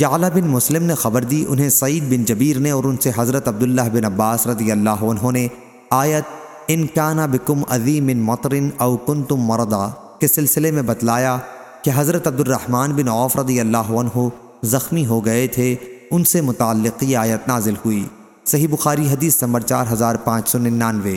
یعلا بن مسلم نے خبر دی، انہیں سعید بن جبیر نے اور ان سے حضرت عبداللہ بن عباس رضی اللہ عنہ نے آیت، ان کانا بکم عظیم ان مطرن او کنتم مردا کے سلسلے میں بتلایا کہ حضرت عبد الرحمن بن عوف رضی اللہ عنہ زخمی ہو گئے تھے، ان سے متعلق یہ آیت نازل ہوئی۔ صحیح بخاری حدیث نمبر چار ہزار پانچ سو ننانوے۔